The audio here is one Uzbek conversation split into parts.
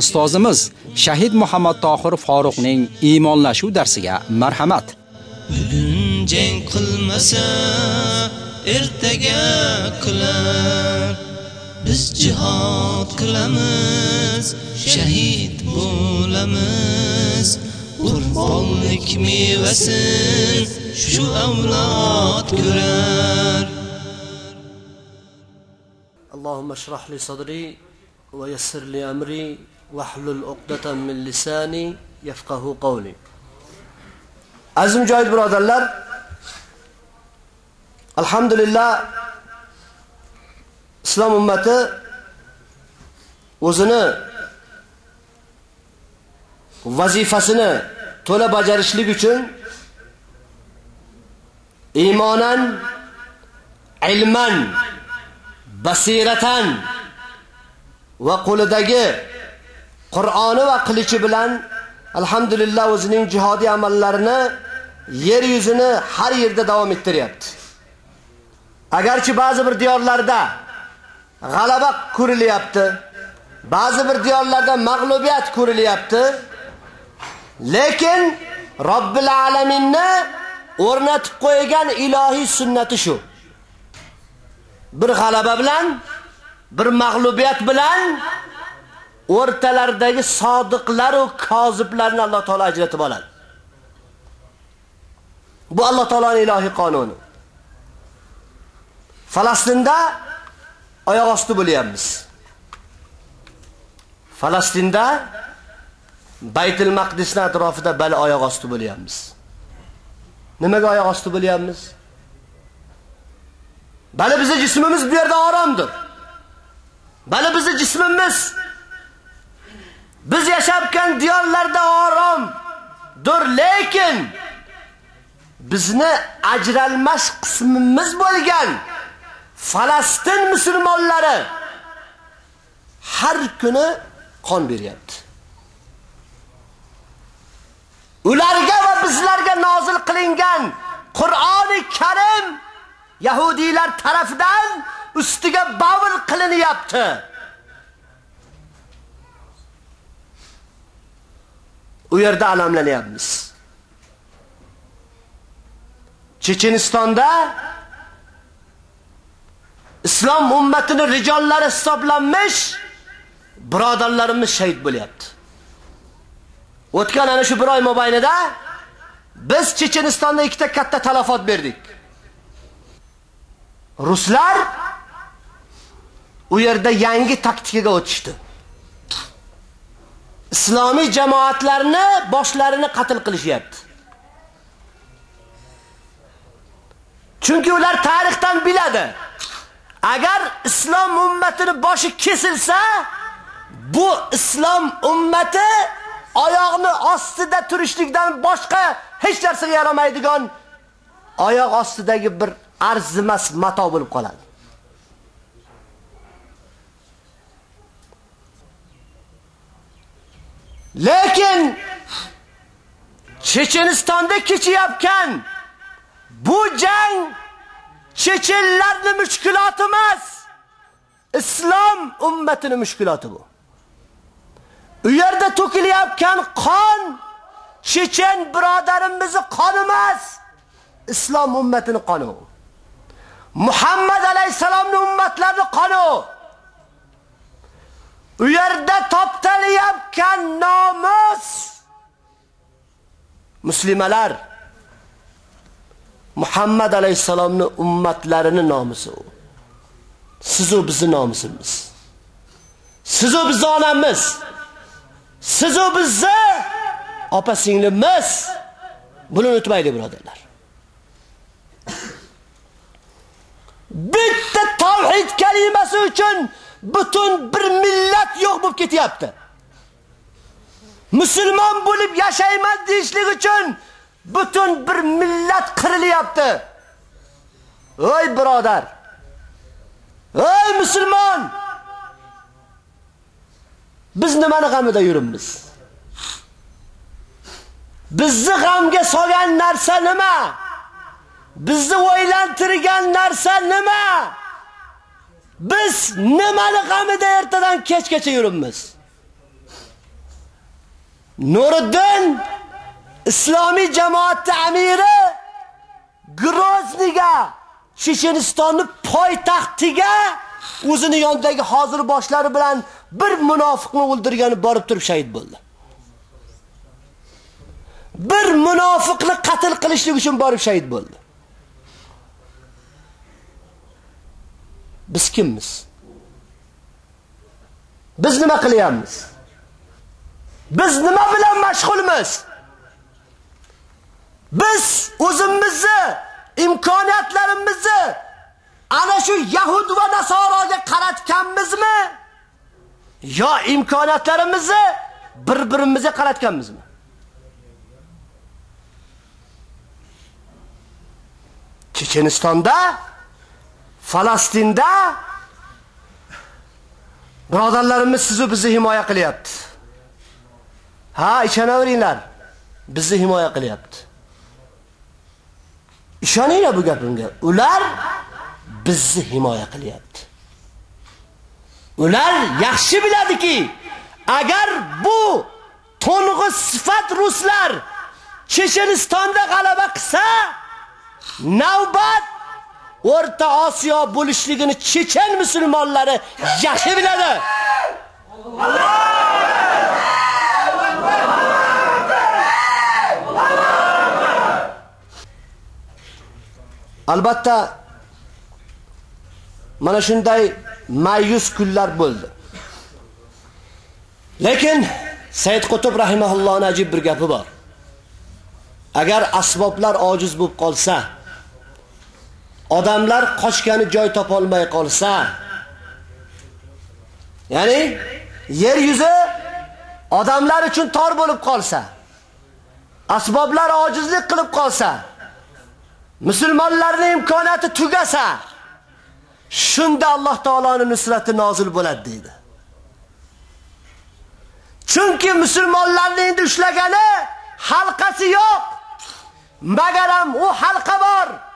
Ustozimiz Shahid Muhammad Tohir Faruqning iymonlashuv darsiga marhamat. Bugun jang qilmasa, ertaga qilar. Biz jihad qilamiz, shahid bo'lamiz. Qurbonlik mevasin shu avlod ko'rar. اللهم اشرح لي صدري ويسر لي أمري vahlul uqdatan min lisani yafqahu qawli. Azim mujohid birodarlar, alhamdulillah islom ummati o'zini vazifasini to'la bajarishlik uchun iymonan ilman basiratan va qo'lidagi Qur'oni va qilichi bilan alhamdulillah o'zining jihodiy amallarini yer yuzini har yerda davom ettiryapti. Agarchi ba'zi bir diyorlarda g'alaba ko'rilyapti, ba'zi bir diyorlarda mag'lubiyat ko'rilyapti, lekin Robbil alaminni o'rnatib qo'ygan ilohiy sunnati shu. Bir g'alaba bilan, bir mag'lubiyat bilan o'rtalaridagi sodiqlar va koziblarni Alloh taolo ajratib oladi. Bu Alloh taoloning ilohiy qonuni. Falastinda oyoq osti bo'lyapmiz. Falastinda Baytul Maqdisning atrofida bal oyoq osti bo'lyapmiz. Nimaga oyoq osti bo'lyapmiz? Bali bizning jismimiz bu yerda oromdir. Bali bizning jismimiz biz yashayotgan diyorlarda oromdir, lekin bizni ajralmas qismimiz bo'lgan Falastin musulmonlari har kuni qon beryapti. Ularga va bizlarga nozil qilingan Qur'oni Karim Yahudiylar tarafidan ustiga bavul qilinyapti. U yerda alamlanyapmiz. Chechenistonda islom ummatining rijollari hisoblanmish birodarlarimiz shahid bo'lyapti. O'tgan ana shu bir oy mobaynida biz Chechenistonda ikkita katta talafot berdik. Ruslar u yerda yangi taktikaga o'tishdi. Islomiy jamoatlarni boshlarini qatl qilishyapti. Chunki ular tarixdan biladi. Agar islom ummatini boshi kesilsa, bu islom ummati oyoqni ostida turishlikdan boshqa hech narsaga yaramaydigan oyoq ostidagi bir arzimas mato bo'lib qoladi. Lekin Chechenistonda kechayotgan bu jang chechenlarning mushkuloti emas. Islom ummatining mushkuloti bu. U yerda to'kilayotgan qon chechen birodarimizning qoni emas. Islom ummatining qoni. Muhammad alayhisalomning ummatlarining qoni. U yerda toptalayotgan nomus muslimalar Muhammad alayhisalomning ummatlarining nomusi u. Siz u bizning nomusimiz. Siz u bizning onamiz. Siz u bizni opa singlimiz. Buni unutmaylik birodarlar. Bitta tavhid kalimasi uchun butun bir millat yo'q bo'lib ketyapti. Musulmon bo'lib yashayman deyishlik uchun butun bir millat qirilyapti. Voy birodar! Voy musulmon! Biz nimani g'amida yuribmiz? Bizni g'amga solgan narsa nima? Bizni o'ylantirgan narsa nima? Biz nimani g'amida ertadan kechgacha yuribmiz? Nuriddin islomiy jamoatning amiri Grozniga Chechenistonni poytaxtiga o'zini yonidagi hozir boshlari bilan bir munofiqni o'ldirgani borib turib shahid bo'ldi. Bir munofiqni qatl qilishlik uchun borib shahid bo'ldi. Biz kimmiz? Biz nima qilyapmiz? Biz nima bilan mashg'ulmiz? Biz o'zimizni imkoniyatlarimizni ana shu yahud va nasoroga qaratganmizmi? Yo imkoniyatlarimizni bir-birimizga qaratganmizmi? Chechenistonda, Falastinda birodarlarimiz sizni bizni himoya qilyapti. Ha, ishonaveringlar. Bizni himoya qilyapti. Ishoninglar bu gapimga. Ular bizni himoya qilyapti. Ular yaxshi biladiki, agar bu to'ng'iz sifat ruslar Chechenistonda g'alaba qilsa, navbat O'rta Osiyo bo'lishligini chechen musulmonlari yaxshi biladi. Albatta mana shunday mayus kunlar bo'ldi. Lekin Said Qutb rahimahullohning ajib bir gapi bor. Agar asboblar ojiz bo'lib qolsa, odamlar qochgani joy topolmay qolsa, ya'ni yer yuzi odamlar uchun tor bo'lib qolsa, asboblar ojizlik qilib qolsa, musulmonlarning imkoniyati tugasa, shunda Alloh taoloning nusrati nozil bo'ladi deydi. Chunki musulmonlarning endi ushlagani halqasi yo'q. Magaram u halqa bor.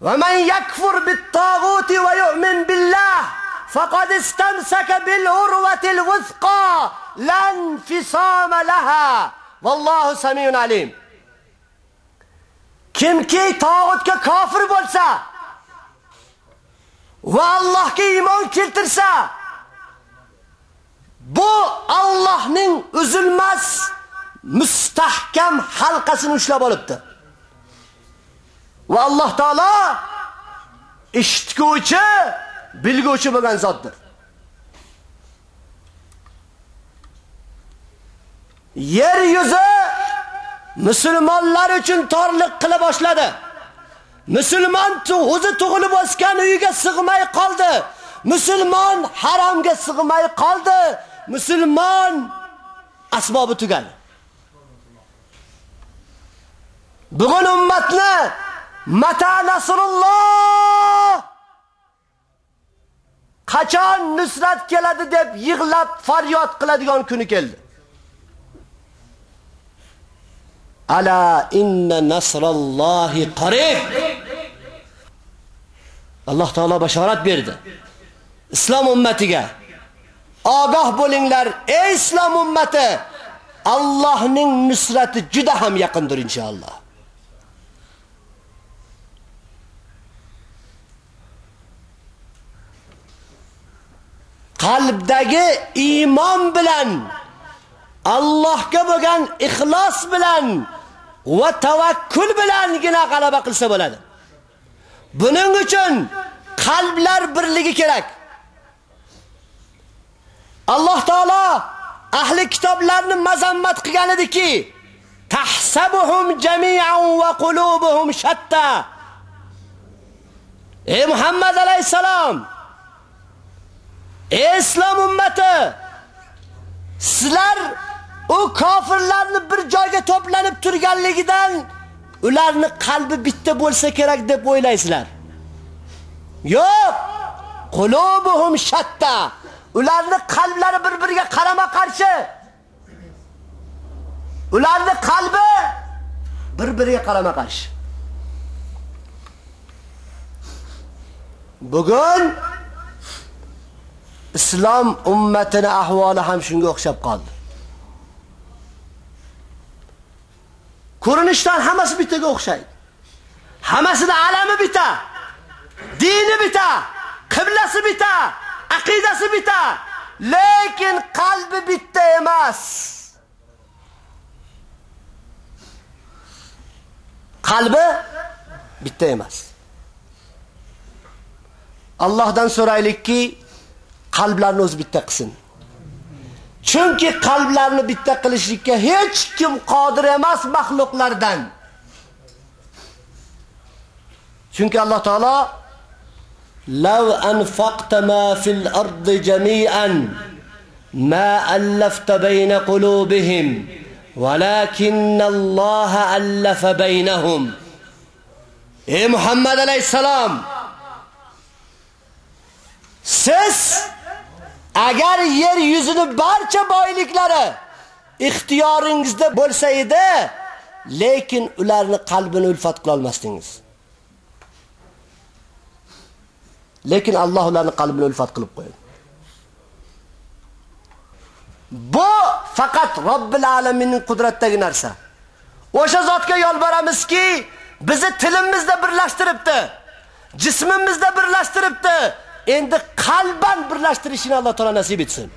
ومن man yakfur ويؤمن بالله فقد yu'min billah faqad istamsaka bil لها wuthqa lan عليم laha. Alim. Kimki tog'utga kofir bo'lsa va Allohga iymon keltirsa, bu Allohning uzilmas mustahkam halqasini ushlab olibdi. Va Alloh taolo eshitguvchi, bilguvchi bo'lgan zotdir. Yer yuzi musulmonlar uchun torliq qila boshladi. Musulmon o'zi tug'ilib o'sgan uyiga sig'may qoldi. Musulmon haromga sig'may qoldi. Musulmon asbobi tugadi. Bugun ummatni mata nasrulloh qachon nusrat keladi deb yig'lab faryod qiladigan kuni keldi. Ala inna nasrallohi qarib. Alloh taolo bashorat berdi. Islom ummatiga ogoh bo'linglar, ey islom ummati, Allohning nusrati juda ham yaqindir inshaalloh. Qalbdagi iymon bilan Allohga bo'lgan ixlos bilan va tavakkul bilangina g'alaba qilsa bo'ladi. Buning uchun qalblar birligi kerak. Alloh taolo ahli kitoblarni mazammat qilgan ediki, tahsabuhum jami'an va qulubuhum shatta. Ey Muhammad alayhisalom, ey islom ummati, sizlar u kofirlarni bir joyga to'planib turganligidan ularni qalbi bitta bo'lsa kerak deb o'ylaysizlar. Yo'q. Qulubuhum shatta. Ularni qalblari bir-biriga qarama qarshi. Ularni qalbi bir-biriga qarama qarshi. Bugun islom ummatini ahvoli ham shunga o'xshab qoldi. Ko'rinishdan hammasi bittaga o'xshaydi. Hammasida alami bitta, dini bitta, qiblasi bitta, aqidasi bitta, lekin qalbi bitta emas. Qalbi bitta emas. Allohdan so'raylikki, qalblarni o'zi bitta qilsin. Chunki qalblarni bitta qilishlikka hech kim qodir emas mahluqlardan. Chunki Alloh taolo law anfaqta ma fil ardi jami'an ma allafta bayna qulubihim walakinna Alloh allafa baynahum. Ey Muhammad alayhisalom Siz agar yer yuzini barcha boyliklari ixtiyoringizda bo'lsa edi, lekin ularni qalbini ulfat qila olmasdingiz. Lekin Alloh ularni qalbini ulfat qilib qo'ydi. Bu faqat Robbil alaminning qudratdagi narsa. O'sha zotga yolboramizki, bizni tilimizda birlashtiribdi, jismimizda birlashtiribdi. Endi qalban birlashtirishini Alloh taolo nasib etsin.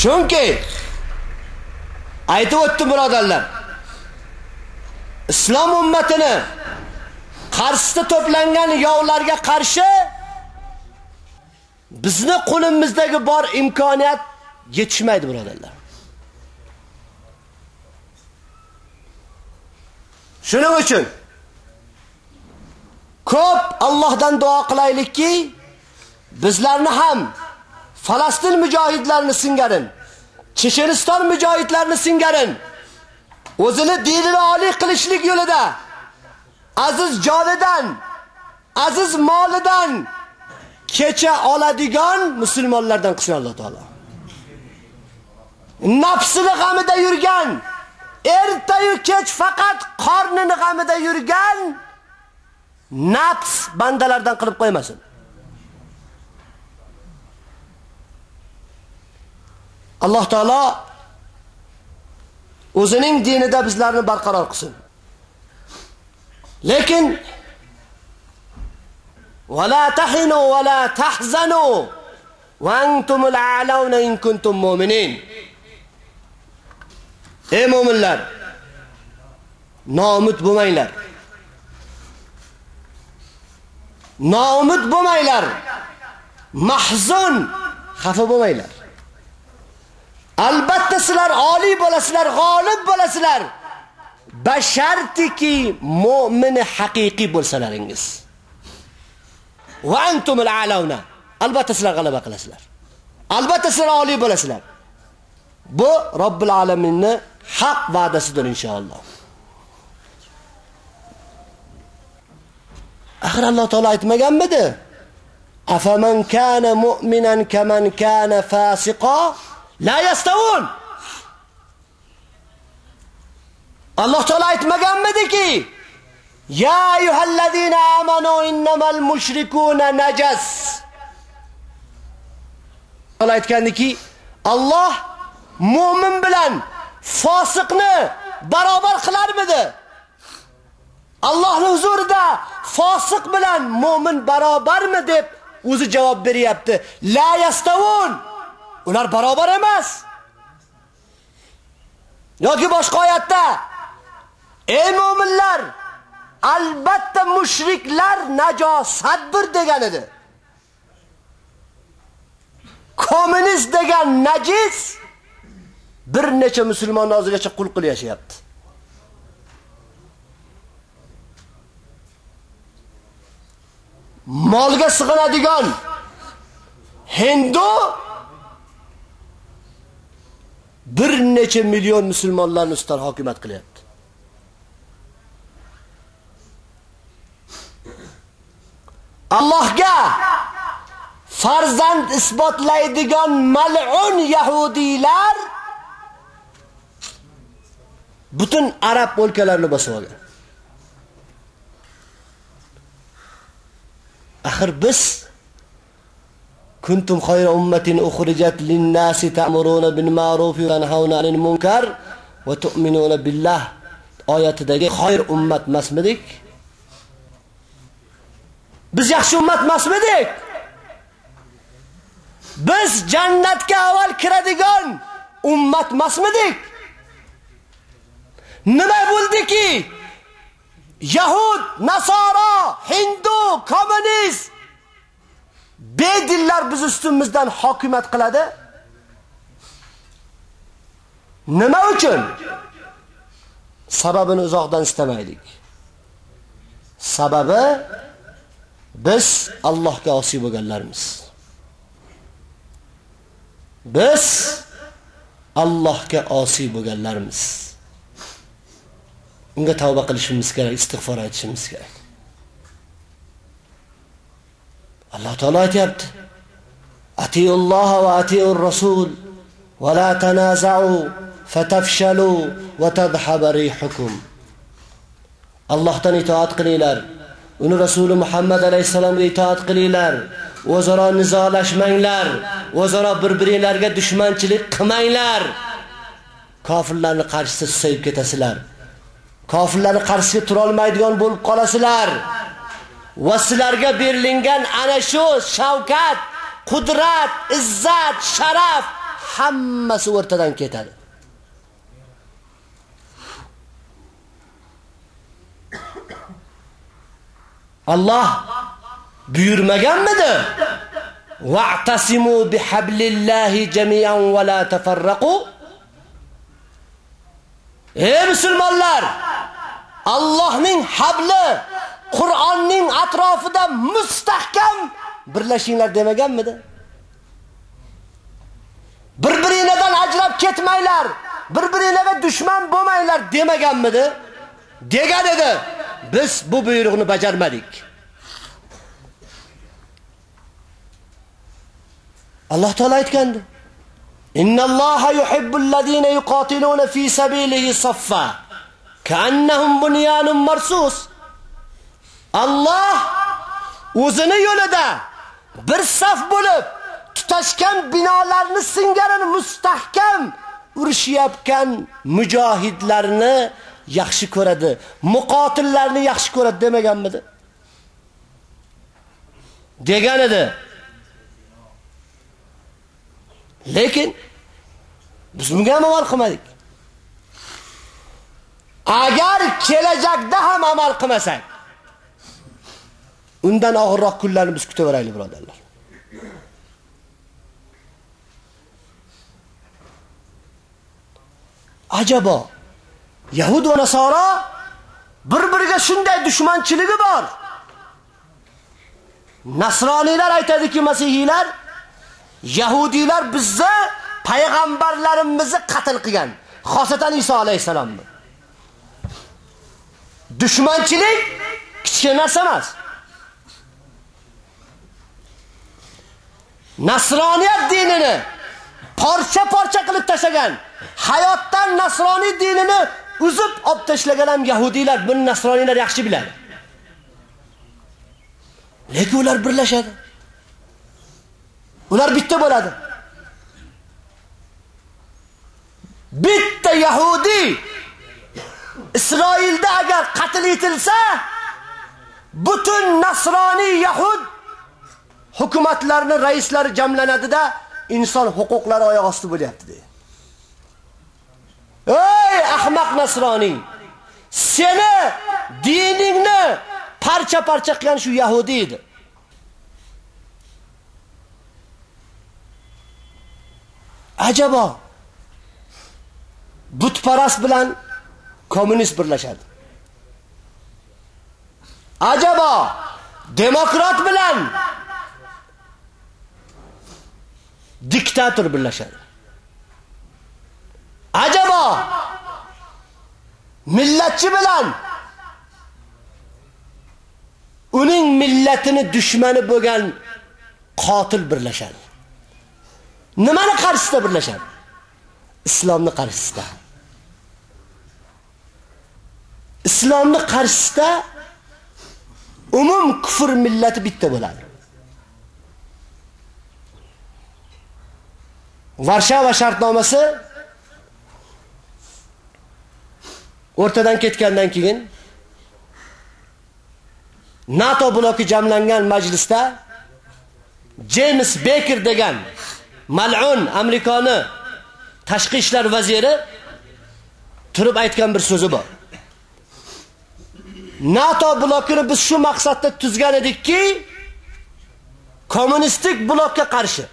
Chunki aytib o'tdim birodarlar. Islom ummatini qarshisida to'plangan yovlarga qarshi bizni qo'limizdagi bor imkoniyat yetishmaydi birodarlar. Shuning uchun ko'p Allohdan duo qilaylikki, bizlarni ham Falastin mujohidlarini singarin, Checheniston mujohidlarini singarin. O'zini dinini oliy qilishlik yo'lida aziz jonidan, aziz molidan kecha oladigan musulmonlardan qilsin Alloh taolo. Nafsini g'amida yurgan, ertayu kech faqat qornini g'amida yurgan nafs bandalardan qilib qo'ymasin. Alloh taolo o'zining dinida bizlarni barqaror qilsin. Lekin wala tahinu wala tahzanu va antumul a'launa in kuntum mu'minin. Ey mu'minlar, nomut bo'lmanglar. Noumid bo'lmanglar. Mahzun, xafa bo'lmanglar. Albatta sizlar oliy bo'lasizlar, g'olib bo'lasizlar. Bashartiki mu'mini haqiqiy bo'lsalaringiz. Va antumul a'launa. Albatta sizlar g'alaba qilasizlar. Albatta sizlar oliy bo'lasizlar. Bu Robbil alaminning haq va'dasidir inshaalloh. Axir Alloh taolo aytmaganmidi? Afaman kana mu'minan kaman kana fasiqa la yastavun. Alloh taolo aytmaganmidiki? Ya ayyuhallazina amanu innamal mushrikuna najas. Alloh aytgandiki, Alloh mu'min bilan fosiqni barobar qilarmidi? Allohning huzurida fosiq bilan mu'min barobarmi deb o'zi javob beryapti. La yastavun. Ular barobar emas. yoki boshqa oyatda ey mu'minlar albatta mushriklar najosatdir degan edi. Kommunist degan najis bir necha musulmon og'zigacha qul qilib yashayapti. Molga sig'inadigan hindu bir necha million musulmonlarni ustidan hokimiyat qilyapti. Allohga farzand isbotlaydigan mal'un yahudiylar butun arab o'lkalarini bosib olgan. Axir biz kuntum khayra ummatin ukhrijat lin-nasi ta'muruna bil ma'ruf wa tanhauna 'anil munkar va tu'minuna billah oyatidagi xayr ummat emasmidik? Biz yaxshi ummat emasmidik? Biz jannatga avval kiradigan ummat emasmidik? Nima bo'ldiki? Yahud, Nasara, Hindu, Komunist bedillar biz ustimizdan hokimiyat qiladi. Nima uchun? Sababini uzoqdan istamaylik. Sababi biz Allohga osiy bo'lganlarimiz. Biz Allohga osiy bo'lganlarimiz. Unga tavba qilishimiz kerak, istig'for aytishimiz kerak. Alloh taolo aytyapti atiulloh va atiyur rasul va la tanaza'u fatafshalu va tadhhab rihukum. Allohdan itoat qilinglar. Uni Rasuli Muhammad alayhissalomga itoat qilinglar. O'zaro nizolashmanglar. O'zaro bir-biringlarga dushmanchilik qilmanglar. Kofirlarni qarshisida susayib ketasizlar. Kofirlarni qarshisiga tura olmaydigan bo'lib qolasizlar. Va sizlarga berilgan ana shu shavkat, qudrat, izzat, sharaf hammasi o'rtadan ketadi. Alloh buyurmaganmidi? Wa'tasimu bihablillahi jami'an va la tafarraqu. Ey musulmonlar, Allohning habli Qur'onning atrofida mustahkam birlashinglar demaganmidi? Bir-biringizdan ajrab ketmanglar, bir-biringizga dushman bo'lmanglar demaganmidi? Degan edi. Biz bu buyruqni bajarmadik. Alloh taolay aytgandi. Innalloha yuhibbul ladina yuqatiluna fi sabilihi saffa Kannahum bunyanun marsus. Alloh o'zini yo'lida bir saf bo'lib tutashgan binolarni singarini mustahkam urishayotgan mujohidlarni yaxshi ko'radi, muqotillarni yaxshi ko'radi demaganmidi? Degan edi. Lekin biz bunga amal qilmadik. Agar kelajakda ham amal qilmasang, undan og'irroq kunlarni biz kutaveraylik, birodarlar. Ajabo, Yahud va Nasoro bir-biriga shunday dushmanchiligi bor. Nasroniylar aytadiki, Masihiylar, Yahudiylar bizni payg'ambarlarimizni qatl qilgan, xosatan Iso alayhisalomni. Dushmanchilik kichkina narsa emas. Nasroniyat dinini parcha-parcha qilib tashagan, hayotdan nasroniy dinini uzib olib tashlagan ham yahudiylar, buni nasroniylar yaxshi biladi. Lekin ular birlashadi. Ular bitta bo'ladi. Bitta yahudi Isroilda agar qatl etilsa, butun nasroniy yahud hukumatlarni raislari jamlanadida inson huquqlari oyoq osti bo'lyapti deydi. Ey ahmaq nasroniy! Seni diningni parcha-parcha qilgan shu yahudi edi. Ajabo. Butparast bilan kommunist birlashadi. Ajabo. Demokrat bilan diktator birlashadi. Ajabo millatchi bilan uning millatini dushmani bo'lgan qotil birlashadi. Nimani qarshisida birlashadi? Islomni qarshisida. Islomni qarshisida umum kufr millati bitta bo'ladi. Varshava shartnomasi o'rtadan ketgandan keyin NATO bloki jamlangan majlisda James Baker degan mal'un Amerikani tashqi ishlar vaziri turib aytgan bir so'zi bor. NATO blokini biz shu maqsadda tuzgan edikki, kommunistik blokka qarshi.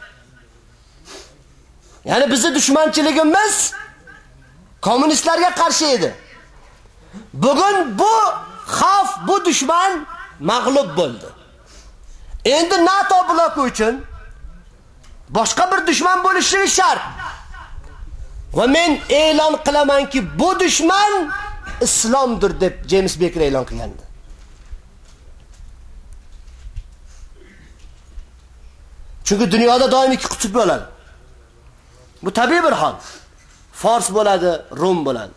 Ya'ni bizning dushmanchiligimiz kommunistlarga qarshi edi. Bugun bu xavf, bu dushman mag'lub bo'ldi. Endi NATO bloki uchun boshqa bir dushman bo'lishi shart. Va men e'lon qilamanki, bu dushman islomdir deb James Baker e'lon qilgandi. Chunki dunyoda doim ikki qutb bo'ladi. Bu tabiiy bir hol. Fors bo'ladi, Rum bo'ladi.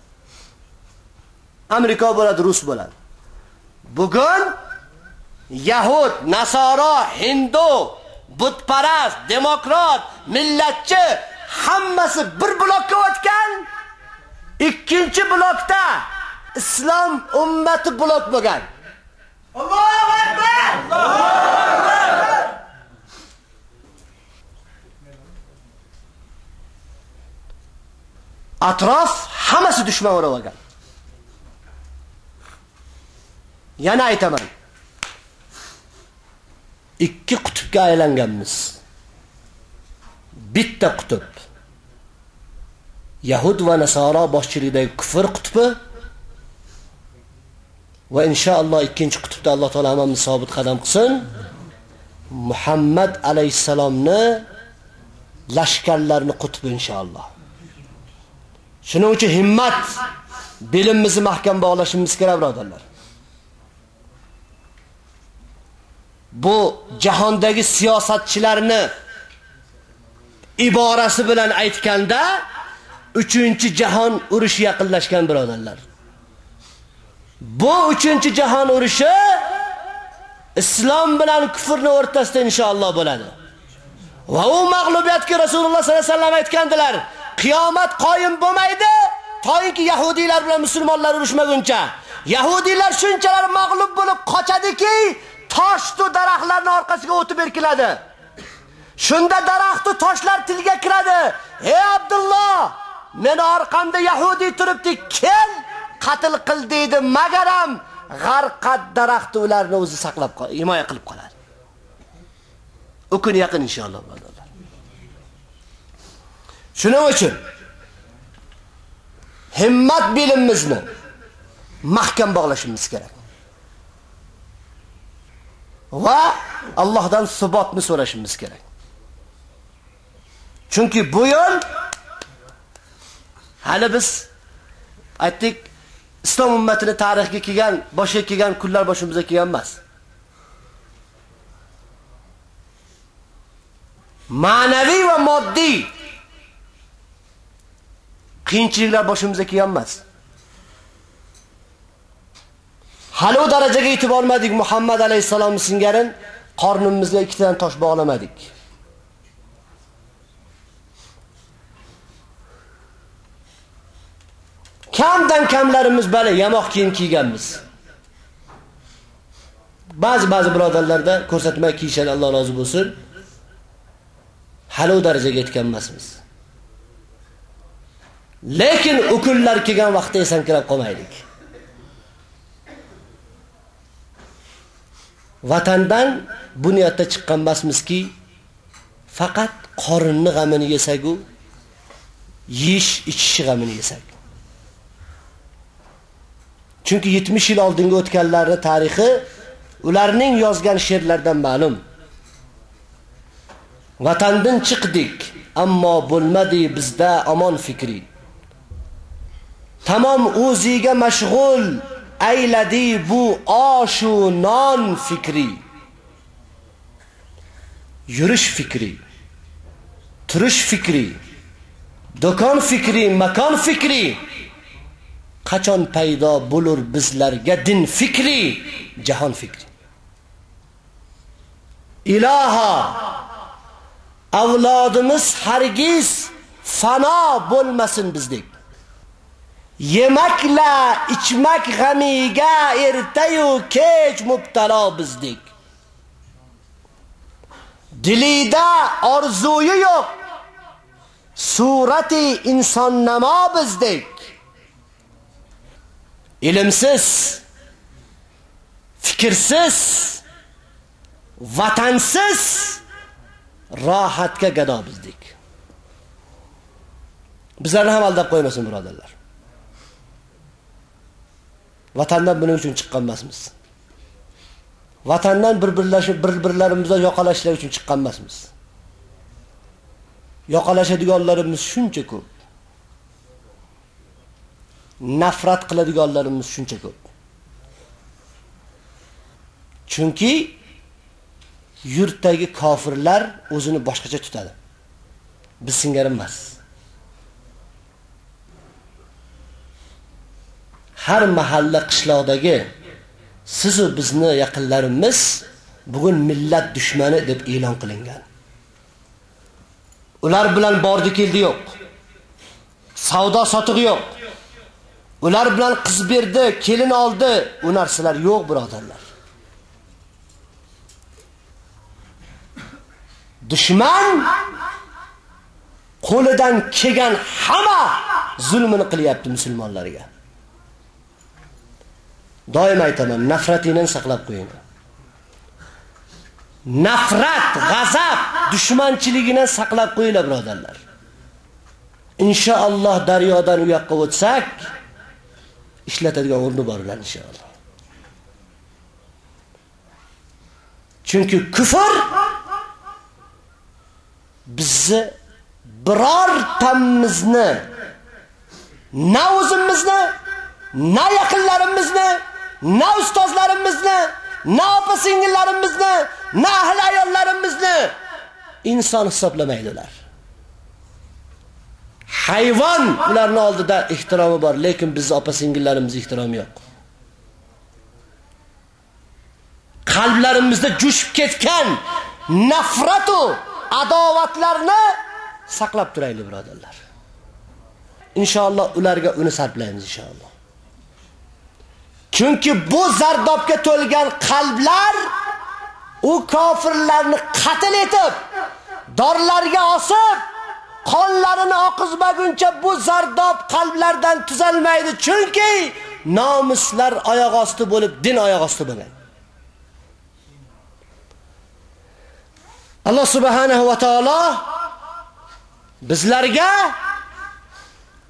Amerika bo'ladi, Rus bo'ladi. Bugun Yahud, Nasoro, Hindu, butparast, demokrat, millatchi hammasi bir blokka o'tgan. Ikkinchi blokda islom ummati blok bo'lgan. Allohu akbar! Allohu akbar! Atrof hammasi dushman o'rab olgan. Yana aytaman. Ikki qutbga aylanganmiz. Bitta qutb. Yahud va Nasoro boshchiligidagi kufr qutbi va inshaalloh ikkinchi qutbda Alloh taolo hammamizni sobit qadam qilsin. Muhammad alayhisalomni lashkarlarini qutbi inshaalloh. Shuning uchun himmat bilimimizni mahkam bog'lashimiz kerak, birodarlar. Bu jahondagi siyosatchilarni iborasi bilan aytganda 3-jahon urushi yaqinlashgan birodarlar. Bu 3-jahon urushi islom bilan kufrning o'rtasida inshaalloh bo'ladi. Va u mag'lubiyatga Rasululloh sollallohu alayhi vasallam aytgandilar: qiyomat qoyim bo'lmaydi to'yinki yahudiylar bilan musulmonlar urushmaguncha. Yahudiylar shunchalar mag'lub bo'lib qochadiki, toshtu daraxtlarning orqasiga o'tib erkiladi. Shunda daraxtni toshlar tilga kiradi. Ey Abdulloh, men orqamda yahudi turibdi, kel, qatl qil deydi, magaram g'arqat daraxti ularni o'zi saqlab qoladi, himoya qilib qoladi. U kun yaqin inshaalloh, birodarlar. Shuning uchun himmat bilimimizni mahkam bog'lashimiz kerak. Va Allohdan subotni so'rashimiz kerak. Chunki bu yo'l hali biz aytdik islom ummatini tarixga kelgan, boshiga kelgan kunlar boshimizga kelgan emas. Ma'naviy va moddiy qiyinchiliklar boshimizga kelgan emas. Hali u darajaga yetib olmadik Muhammad alayhisalom singarin qornimizga ikkitadan tosh bog'lamadik. Kamdan kamlarimiz bali yamoq kiyim kiyganmiz. Ba'zi ba'zi birodarlarda ko'rsatma kiyishadi, Alloh rozi bo'lsin. Hali u darajaga yetgan emasmiz. Lekin ukullar kelgan vaqtda esankirab qolmaylik. Vatandan bu niyatda chiqqan emasmizki, faqat qorinni g'amini yesagu, yeyish, ichish g'amini yesak. Chunki 70 yil oldingi o'tganlarning tarixi ularning yozgan she'rlaridan ma'lum. Vatandan chiqdik, ammo bo'lmadi bizda omon fikri. tamom o'ziga mashg'ul ayladi bu oshu non fikri. Yurish fikri, turish fikri, do'kon fikri, makon fikri. Qachon paydo bo'lur bizlarga din fikri, jahon fikri? Iloha avlodimiz hargiz fano bo'lmasin bizdek. Yemakla ichmak g'amiga ertayu kech mubtalo bizdek. Dilida orzuyi yo'q. Surati insonnamo bizdek. Ilmsiz, fikrsiz, vatansiz rohatga gado bizdik. Bizlarni ham aldab qo'ymasin birodarlar. Vatandan buning uchun chiqqan emasmiz. Vatandan bir-birlashib, bir-birlarimizga yoqalashlar uchun chiqqan emasmiz. Yoqalashadiganlarimiz shuncha ko'p. Nafrat qiladiganlarimiz shuncha ko'p. Chunki yurtdagi kofirlar o'zini boshqacha tutadi. Biz singari emas. Har mahalla qishloqdagi siz va bizni yaqinlarimiz bugun millat dushmani deb e'lon qilingan. Ular bilan bordi keldi yo'q. Savdo sotiq yo'q. Ular bilan qiz berdi, kelin oldi, u narsalar yo'q birodarlar. Dushman qo'lidan kelgan hamma zulmini qilyapti musulmonlarga. Doim aytaman, nafratingni saqlab qo'ying. Nafrat, g'azab, dushmanchiligini saqlab qo'yinglar birodarlar. Inshaalloh daryodan u yoqqa o'tsak, ishlatadigan o'rni bor ular inshaalloh. Chunki kufr bizni birortamizni na o'zimizni, na yaqinlarimizni, na ustozlarimizni, na opa-singillarimizni, na ahli ayollarimizni inson hisoblamaydi ular. Hayvon ularning oldida ehtiromi bor, lekin biz opa-singillarimiz ehtiromi yo'q. Qalblarimizda jushib ketgan nafrat va adovatlarni saqlab turaylik, birodarlar. Inshaalloh ularga uni sarflaymiz inshaalloh. Chunki bu zardobga to'lgan qalblar u kofirlarni qatl etib, dorlarga osib, qonlarini oqizmaguncha bu zardob qalblardan tuzalmaydi. Chunki nomuslar oyoq osti bo'lib, din oyoq osti bo'ladi. Alloh subhanahu va taolo bizlarga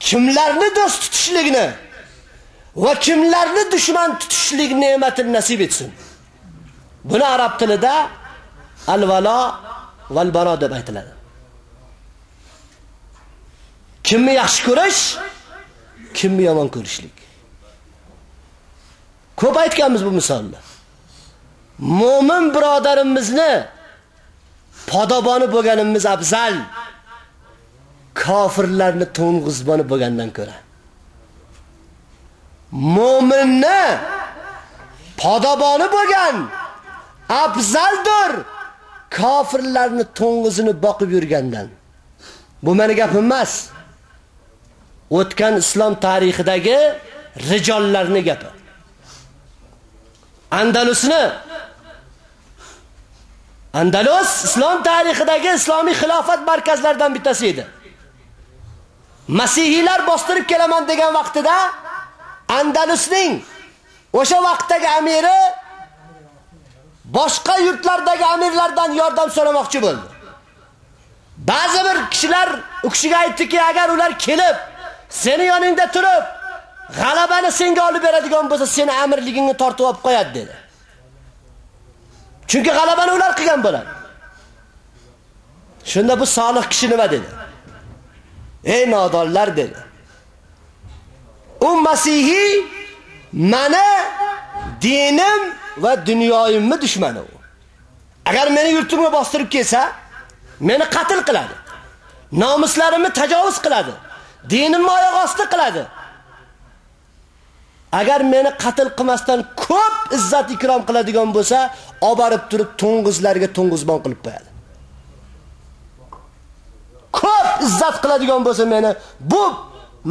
kimlarni do'st tutishlikni va kimlarni dushman tutishlik ne'matini nasib etsin. Buni arab tilida al-valo val baro deb aytiladi. Kimni yaxshi ko'rish, kimni yomon ko'rishlik. Ko'p aytganmiz bu misolni. Mo'min birodarimizni podoboni bo'lganimiz afzal. Kofirlarni to'ng'izboni bo'lgandan ko'ra. Mo'minni podoboni bo'lgan afzaldir kofirlarni to'ng'izini boqib yurgandan. Bu meni gapim emas. O'tgan islom tarixidagi rijollarni gapi. Andalusni Andalus islom tarixidagi islomiy xilofat markazlaridan bittasi edi. Masihiylar bostirib kelaman degan vaqtida Andalusning o'sha vaqtdagi amiri boshqa yurtlardagi amirlardan yordam so'ramoqchi bo'ldi. Ba'zi bir kishilar u kishiga aytdiki, agar ular kelib, seni yoningda turib, g'alabani senga olib beradigan bo'lsa, seni amirligingni tortib olib qo'yadi dedi. Chunki g'alabani ular qilgan bo'ladi. Shunda bu solih kishi nima dedi? Ey nodonlar dedi. u masihiy meni dinim va dunyoyimni dushmani u. Agar meni yurtimga bostirib kelsa, meni qatl qiladi. Nomuslarimni tajovuz qiladi. Dinimni oyoq osti qiladi. Agar meni qatl qilmasdan ko'p izzat ikrom qiladigan bo'lsa, olib turib to'ng'izlarga to'ng'izbon qilib qo'yadi. Ko'p izzat qiladigan bo'lsa meni bu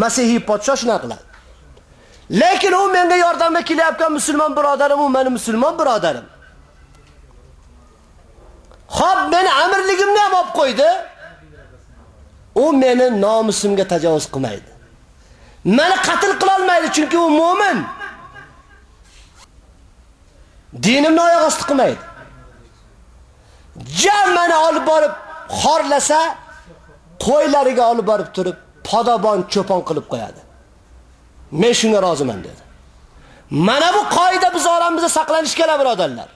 Masihiy podsho shuna qiladi. Lekin u menga yordamga kelyapgan musulmon birodarim, u meni musulmon birodarim. Xo'p, meni amirligimni ham olib qo'ydi. U meni nomusimga tajovuz qilmaydi. Meni qatl qila olmaydi, chunki u mu'min. Dinimni oyoq osti qilmaydi. Jam meni olib borib xorlasa, qo'ylariga olib borib turib, podabon cho'pon qilib qo'yadi. Men shunga roziman dedi. Mana bu qoida biz oramizda saqlanish kerak birodarlar.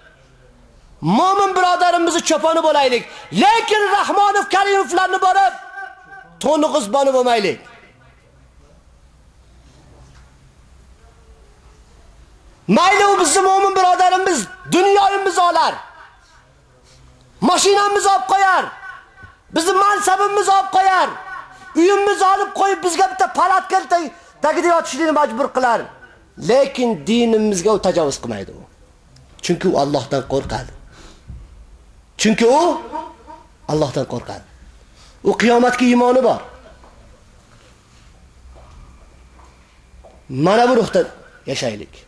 Mo'min birodarimizni cho'poni bo'laylik, lekin Rahmonov Karimovlarni borib to'ng'iz boni bo'lmaylik. Mayli u bizning mo'min birodarimiz dunyoyimizni olar. Mashinamizni olib qo'yar. Bizning mansabimizni olib qo'yar. Uyimizni olib qo'yib bizga bitta palatka tagida yotishlikni majbur qilar. Lekin dinimizga u tajovuz qilmaydi u. Chunki u Allohdan qo'rqadi. Chunki u Allohdan qo'rqadi. U qiyomatga iymoni bor. Mana bu ruhda yashaylik.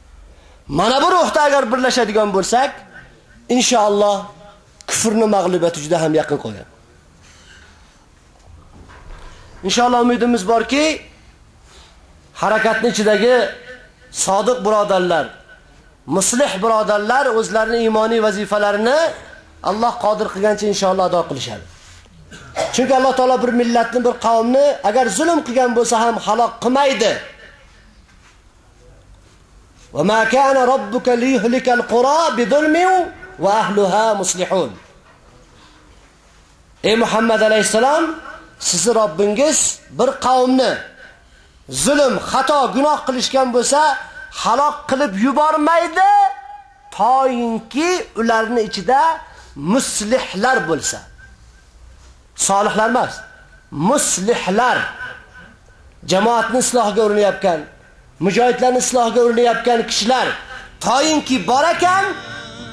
Mana bu ruhda agar birlashadigan bo'lsak, inshaalloh kufrni mag'lubiyati juda ham yaqin qolgan. Inshaalloh umidimiz borki, harakatning ichidagi sodiq birodarlar, muslih birodarlar o'zlarining iymoniy vazifalarini Alloh qodir qilgancha inshaalloh ado qilishadi. Chunki Alloh taolo bir millatni, bir qavmni agar zulm qilgan bo'lsa ham halok qilmaydi. Va ma kana robbuka liyuhlikal qura bidulmin va ahliha muslihun. Ey Muhammad alayhisalom, sizni Robbingiz bir qavmni zulm, xato, gunoh qilishgan bo'lsa, halok qilib yubormaydi, toyinki ularning ichida muslihlar bo'lsa. Solihlar emas, muslihlar. Jamoatni islohga urinayotgan, mujohidlarni islohga urinayotgan kishilar toyinki bor ekan,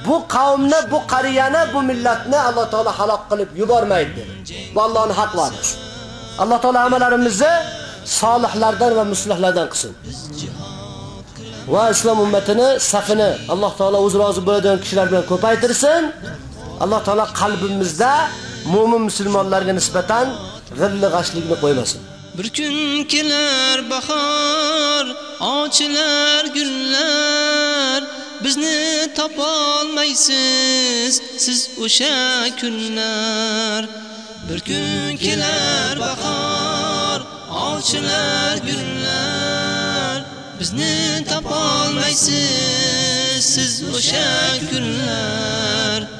bu qavmni, bu qariyani, bu millatni Alloh taolo halok qilib yubormaydi dedi. Bu Allohning haq va'dasi. Alloh taolo amallarimizni solihlardan va muslihlardan qilsin. Va islom ummatini safini Alloh taolo o'zi rozi bo'ladigan kishilar bilan ko'paytirsin. Alloh taolo qalbimizda mu'min musulmonlarga nisbatan g'illi g'ashlikni qo'ymasin. Bir kun kelar bahor, ochilar gullar, bizni topolmaysiz siz o'sha kunlar. Bir kun kelar bahor, ochilar gullar, bizni topolmaysiz siz o'sha kunlar.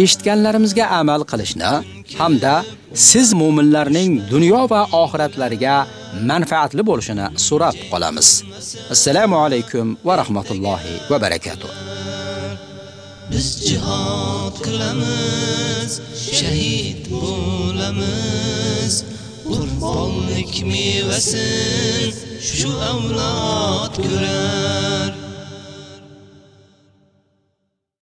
eshitganlarimizga amal qilishni hamda siz mu'minlarning dunyo va oxiratlariga manfaatli bo'lishini so'rab qolamiz. Assalomu alaykum va rahmatullohi va barakatuh. biz jihad qilamiz shahid bo'lamiz qurbonlik mevasin shu avlod ko'rar